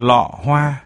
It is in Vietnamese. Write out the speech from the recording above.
lọ hoa.